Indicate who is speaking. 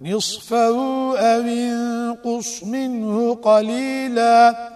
Speaker 1: نصفه أو انقص منه قليلاً